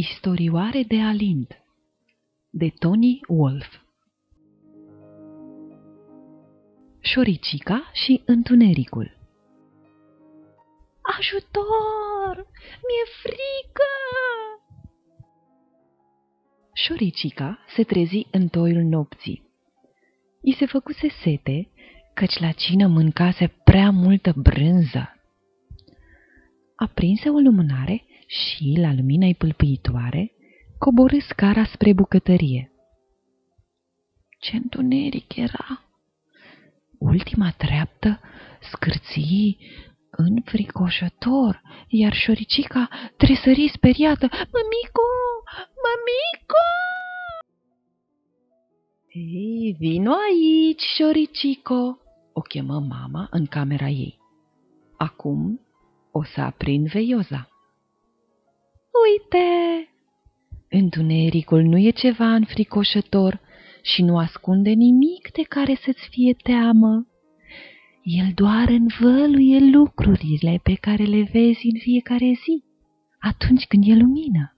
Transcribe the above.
Istorioare de Alind de Tony Wolf Șoricica și Întunericul Ajutor! Mi-e frică! Șoricica se trezi în toiul nopții. I se făcuse sete, căci la cină mâncase prea multă brânză. Aprinse o lumânare și, la lumina pâlpâitoare, coborâ scara spre bucătărie. Ce întuneric era! Ultima treaptă scârții înfricoșător, iar șoricica tresări speriată. Mămico! Mămico! Ei, vino aici, șoricico, o chemă mama în camera ei. Acum o să aprind veioza. Uite! Întunericul nu e ceva înfricoșător și nu ascunde nimic de care să-ți fie teamă. El doar învăluie lucrurile pe care le vezi în fiecare zi, atunci când e lumină.